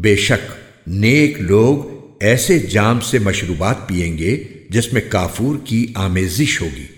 बेशक नेक लोग ऐसे जाम से मशरूबात पिएँगे जिसमें काफूर की आमेजिश होगी।